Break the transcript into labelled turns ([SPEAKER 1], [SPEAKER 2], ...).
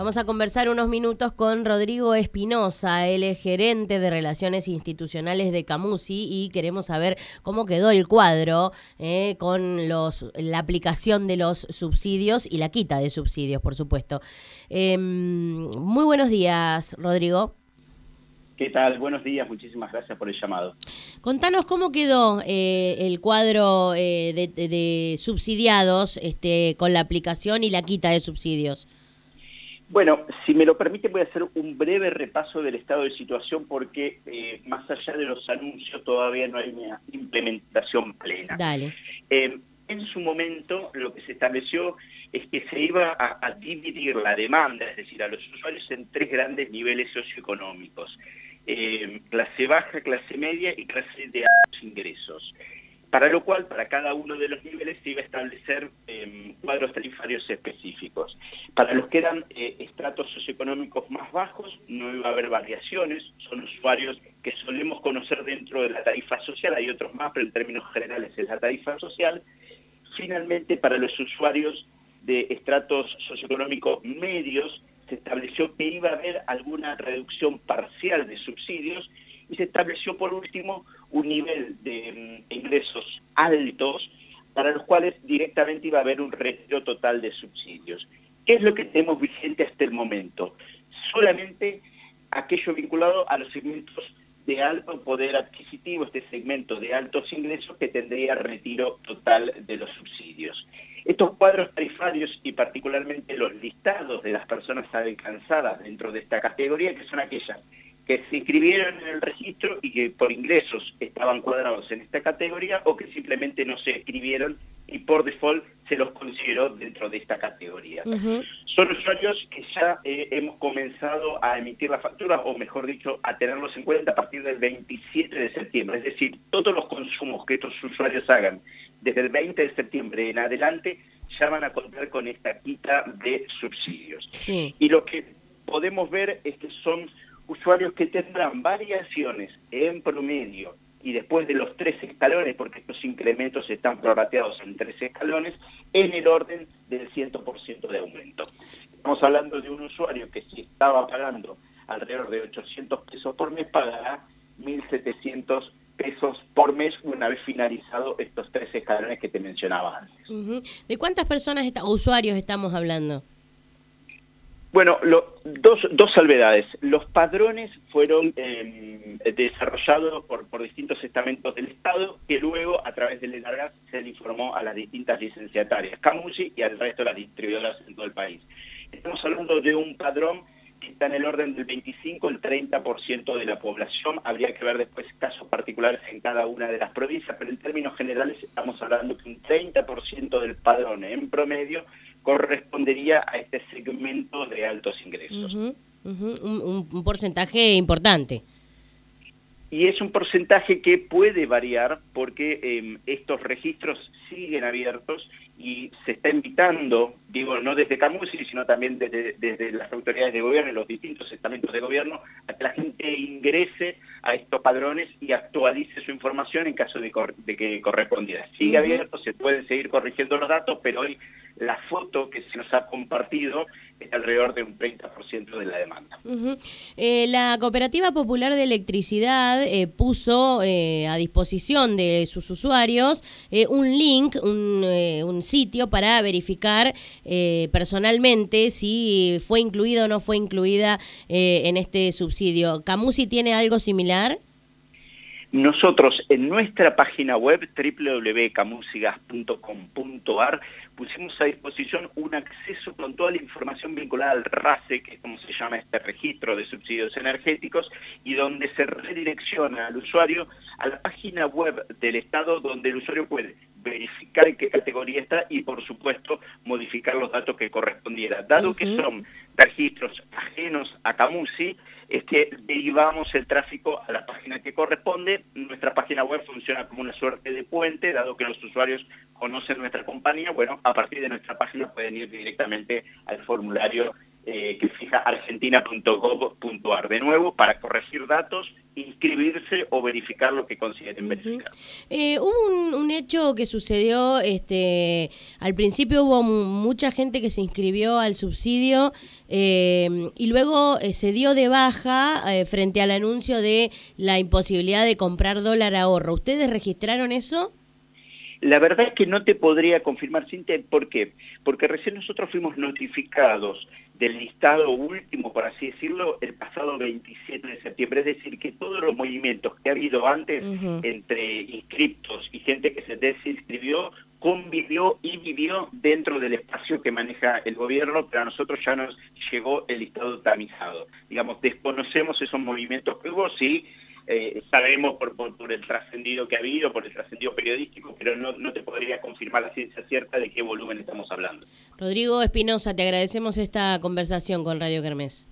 [SPEAKER 1] Vamos a conversar unos minutos con Rodrigo Espinosa, él es gerente de Relaciones Institucionales de Camusi y queremos saber cómo quedó el cuadro eh, con los, la aplicación de los subsidios y la quita de subsidios, por supuesto. Em, muy buenos días, Rodrigo.
[SPEAKER 2] ¿Qué tal? Buenos días, muchísimas gracias por el llamado.
[SPEAKER 1] Contanos cómo quedó eh, el cuadro eh, de, de, subsidiados este, con la aplicación y la quita de subsidios.
[SPEAKER 2] Bueno, si me lo permite voy a hacer un breve repaso del estado de situación porque eh, más allá de los anuncios todavía no hay una implementación plena.
[SPEAKER 1] Dale.
[SPEAKER 2] Eh, en su momento lo que se estableció es que se iba a, dividir la demanda, es decir, a los usuarios en tres grandes niveles socioeconómicos. Eh, clase baja, clase media y clase de altos ingresos para lo cual para cada uno de los niveles se iba a establecer em, cuadros tarifarios específicos. Para los que eran eh, estratos socioeconómicos más bajos no iba a haber variaciones, son usuarios que solemos conocer dentro de la tarifa social, hay otros más, pero en términos generales es la tarifa social. Finalmente, para los usuarios de estratos socioeconómicos medios, se estableció que iba a haber alguna reducción parcial de subsidios y se estableció por último un nivel de mm, ingresos altos para los cuales directamente iba a haber un retiro total de subsidios. ¿Qué es lo que tenemos vigente hasta el momento? Solamente aquello vinculado a los segmentos de alto poder adquisitivo, este segmento de altos ingresos que tendría retiro total de los subsidios. Estos cuadros tarifarios y particularmente los listados de las personas alcanzadas dentro de esta categoría, que son aquellas que se inscribieron en el registro y que por ingresos estaban cuadrados en esta categoría o que simplemente no se escribieron y por default se los consideró dentro de esta categoría. Son usuarios que ya eh, hemos comenzado a emitir la factura, o mejor dicho, a tenerlos en cuenta a partir del 27 de septiembre. Es decir, todos los consumos que estos usuarios hagan desde el 20 de septiembre en adelante ya van a contar con esta quita de subsidios. Y lo que podemos ver es que son usuarios que tendrán variaciones en promedio y después de los tres escalones, porque estos incrementos están prorrateados en tres escalones, en el orden del 100% de aumento. Estamos hablando de un usuario que si estaba pagando alrededor de 800 pesos por mes, pagará 1.700 pesos por mes una vez finalizado estos tres escalones que te mencionaba antes.
[SPEAKER 1] ¿De cuántas personas o usuarios estamos hablando?
[SPEAKER 2] Bueno, dos, dos salvedades. Los padrones fueron em, desarrollados por, por distintos estamentos del Estado que luego, a través del ENARGAS, se le informó a las distintas licenciatarias, Camusi y al resto de las distribuidoras en todo el país. Estamos hablando de un padrón que está en el orden del 25 al 30% de la población. Habría que ver después casos particulares en cada una de las provincias, pero en términos generales estamos hablando que un 30% del padrón en promedio correspondería a este segmento de altos ingresos.
[SPEAKER 1] un, porcentaje importante.
[SPEAKER 2] Y es un porcentaje que puede variar porque em, estos registros siguen abiertos y se está invitando, digo, no desde Camusi, sino también desde, desde las autoridades de gobierno y los distintos estamentos de gobierno, a que la gente ingrese a estos padrones y actualice su información en caso de, que correspondiera. Sigue abierto, se pueden seguir corrigiendo los datos, pero hoy la foto que se nos ha compartido es alrededor de un 30% de la demanda.
[SPEAKER 1] Eh, la Cooperativa Popular de Electricidad eh, puso eh, a disposición de sus usuarios un link, un, un, sitio para verificar personalmente si fue incluida o no fue incluida en este subsidio. ¿Camusi tiene algo similar?
[SPEAKER 2] Nosotros en nuestra página web www.camusigas.com.ar pusimos a disposición un acceso con toda la información vinculada al RACE, que es como se llama este registro de subsidios energéticos, y donde se redirecciona al usuario a la página web del Estado donde el usuario puede verificar en qué categoría está y por supuesto modificar los datos que correspondiera. Dado que son registros ajenos a Camusi, es que derivamos el tráfico a la página que corresponde. Nuestra página web funciona como una suerte de puente, dado que los usuarios conocen nuestra compañía, bueno, a partir de nuestra página pueden ir directamente al formulario eh, que fija argentina.gov.ar. De nuevo, para corregir datos, inscribirse o verificar lo que consideren verificar.
[SPEAKER 1] Eh, hubo un, hecho que sucedió, este, al principio hubo mucha gente que se inscribió al subsidio eh, y luego se dio de baja frente al anuncio de la imposibilidad de comprar dólar ahorro. ¿Ustedes registraron eso?
[SPEAKER 2] La verdad es que no te podría confirmar, Cintia, ¿por qué? Porque recién nosotros fuimos notificados del listado último, por así decirlo, el pasado 27 de septiembre. Es decir, que todos los movimientos que ha habido antes entre inscriptos y gente que se desinscribió, convivió y vivió dentro del espacio que maneja el gobierno, pero a nosotros ya nos llegó el listado tamizado. Digamos, desconocemos esos movimientos que hubo, sí, eh, sabemos por, por, el trascendido que ha habido, por el trascendido periodístico, pero no, no te podría confirmar la ciencia cierta de qué volumen estamos hablando.
[SPEAKER 1] Rodrigo Espinosa, te agradecemos esta conversación con Radio Kermés.